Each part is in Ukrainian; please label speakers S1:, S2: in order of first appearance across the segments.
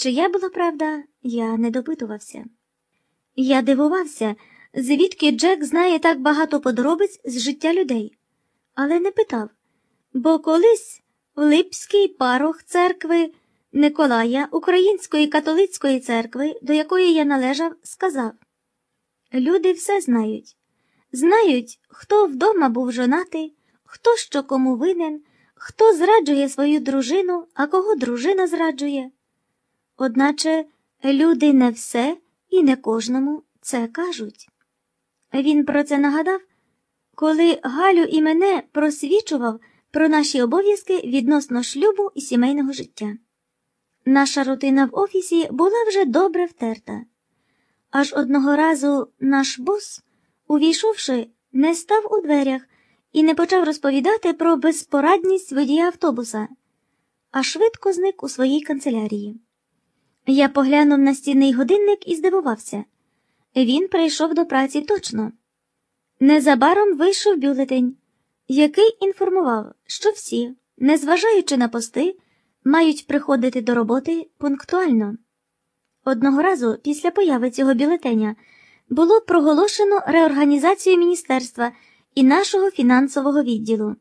S1: Чия була правда, я не допитувався. Я дивувався, звідки Джек знає так багато подробиць з життя людей, але не питав, бо колись в Липський парох церкви Николая Української католицької церкви, до якої я належав, сказав: Люди все знають. Знають, хто вдома був жонатий, хто що кому винен, хто зраджує свою дружину, а кого дружина зраджує. Одначе люди не все і не кожному це кажуть. Він про це нагадав, коли Галю і мене просвічував про наші обов'язки відносно шлюбу і сімейного життя. Наша рутина в офісі була вже добре втерта. Аж одного разу наш бос, увійшовши, не став у дверях і не почав розповідати про безпорадність водія автобуса, а швидко зник у своїй канцелярії. Я поглянув на стінний годинник і здивувався. Він прийшов до праці точно. Незабаром вийшов бюлетень, який інформував, що всі, незважаючи на пости, мають приходити до роботи пунктуально. Одного разу після появи цього бюлетеня було проголошено реорганізацію міністерства і нашого фінансового відділу.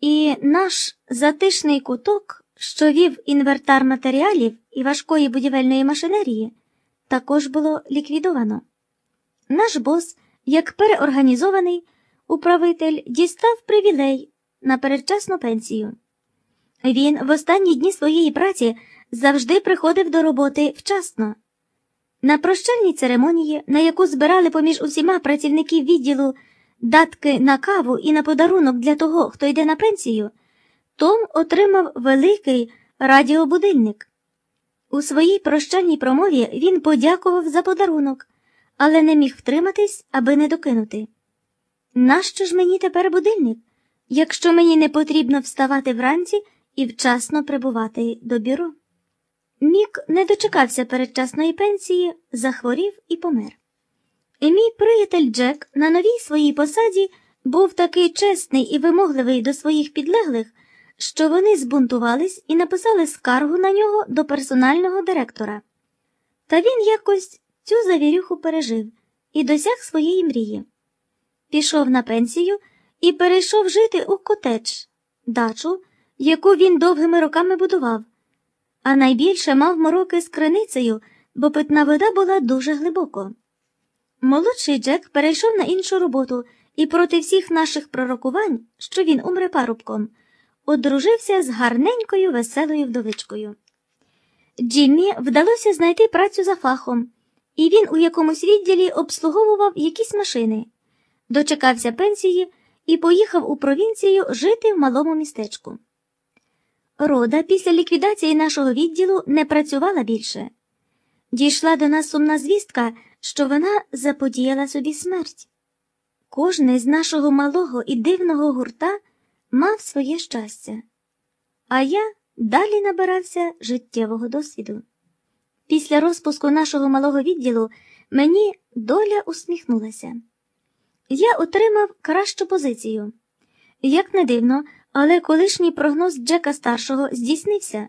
S1: І наш затишний куток, що вів інвертар матеріалів і важкої будівельної машинерії, також було ліквідовано. Наш бос, як переорганізований управитель, дістав привілей на передчасну пенсію. Він в останні дні своєї праці завжди приходив до роботи вчасно. На прощальній церемонії, на яку збирали поміж усіма працівників відділу датки на каву і на подарунок для того, хто йде на пенсію, Том отримав великий радіобудильник. У своїй прощальній промові він подякував за подарунок, але не міг втриматись, аби не докинути. Нащо ж мені тепер будильник, якщо мені не потрібно вставати вранці і вчасно прибувати до бюро? Мік не дочекався передчасної пенсії, захворів і помер. І мій приятель Джек на новій своїй посаді був такий чесний і вимогливий до своїх підлеглих, що вони збунтувались і написали скаргу на нього до персонального директора. Та він якось цю завірюху пережив і досяг своєї мрії. Пішов на пенсію і перейшов жити у котедж, дачу, яку він довгими роками будував, а найбільше мав мороки з криницею, бо питна вода була дуже глибоко. Молодший Джек перейшов на іншу роботу і проти всіх наших пророкувань, що він умре парубком, одружився з гарненькою веселою вдовичкою. Джиммі вдалося знайти працю за фахом, і він у якомусь відділі обслуговував якісь машини, дочекався пенсії і поїхав у провінцію жити в малому містечку. Рода після ліквідації нашого відділу не працювала більше. Дійшла до нас сумна звістка, що вона заподіяла собі смерть. Кожний з нашого малого і дивного гурта мав своє щастя, а я далі набирався життєвого досвіду. Після розпуску нашого малого відділу мені доля усміхнулася. Я отримав кращу позицію. Як не дивно, але колишній прогноз Джека старшого здійснився.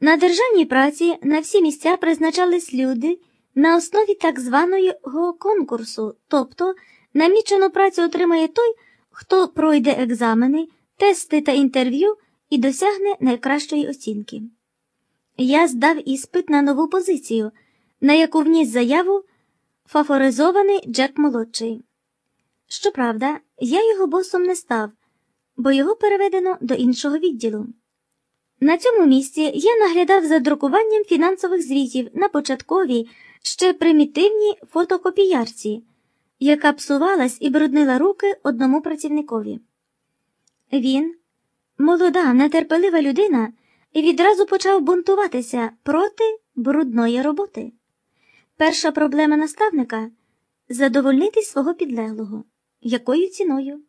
S1: На державній праці на всі місця призначались люди на основі так званого конкурсу, тобто намічену працю отримає той, хто пройде екзамени, тести та інтерв'ю і досягне найкращої оцінки. Я здав іспит на нову позицію, на яку вніс заяву фаворизований Джек молодший. Щоправда, я його босом не став, бо його переведено до іншого відділу. На цьому місці я наглядав за друкуванням фінансових звітів на початковій, ще примітивній фотокопіярці, яка псувалась і бруднила руки одному працівникові. Він, молода, нетерпелива людина, відразу почав бунтуватися проти брудної роботи. Перша проблема наставника задовольнити свого підлеглого. Якою ціною?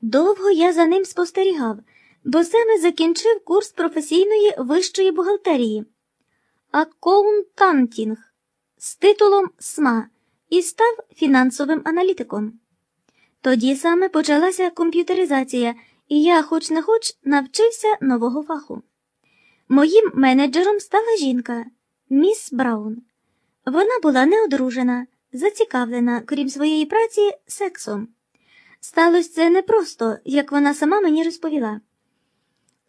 S1: Довго я за ним спостерігав, бо саме закінчив курс професійної вищої бухгалтерії, accounting з титулом CMA і став фінансовим аналітиком. Тоді саме почалася комп'ютеризація, і я, хоч не хоч, навчився нового фаху. Моїм менеджером стала жінка, міс Браун. Вона була неодружена, зацікавлена, крім своєї праці, сексом. Сталося це непросто, як вона сама мені розповіла.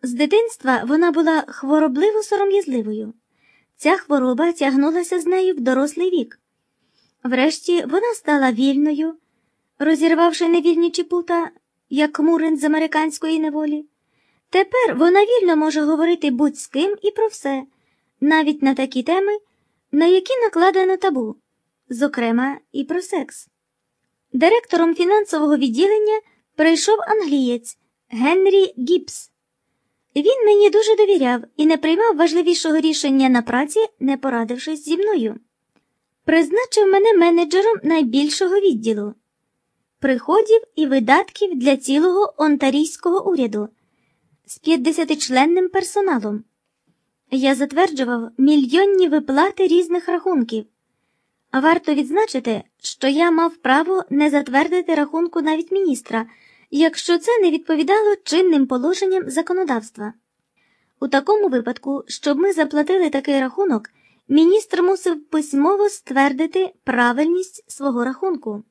S1: З дитинства вона була хворобливо сором'язливою. Ця хвороба тягнулася з нею в дорослий вік. Врешті вона стала вільною, розірвавши невільні чіпута, як Мурин з американської неволі. Тепер вона вільно може говорити будь з ким і про все, навіть на такі теми, на які накладено табу, зокрема і про секс. Директором фінансового відділення прийшов англієць Генрі Гібс. Він мені дуже довіряв і не приймав важливішого рішення на праці, не порадившись зі мною. Призначив мене менеджером найбільшого відділу приходів і видатків для цілого онтарійського уряду з 50-членним персоналом. Я затверджував мільйонні виплати різних рахунків. Варто відзначити, що я мав право не затвердити рахунку навіть міністра, якщо це не відповідало чинним положенням законодавства. У такому випадку, щоб ми заплатили такий рахунок, міністр мусив письмово ствердити правильність свого рахунку.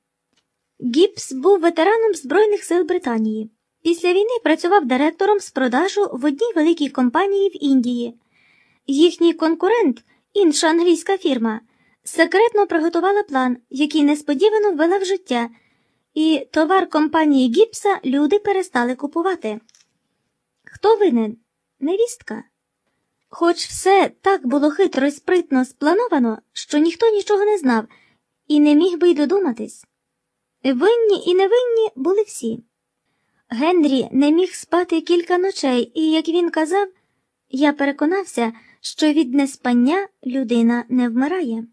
S1: Гіпс був ветераном Збройних сил Британії. Після війни працював директором з продажу в одній великій компанії в Індії. Їхній конкурент, інша англійська фірма, секретно приготувала план, який несподівано ввела в життя, і товар компанії Гіпса люди перестали купувати. Хто винен? Невістка. Хоч все так було хитро і спритно сплановано, що ніхто нічого не знав і не міг би й додуматись. Винні і невинні були всі. Генрі не міг спати кілька ночей, і, як він казав, я переконався, що від неспання людина не вмирає.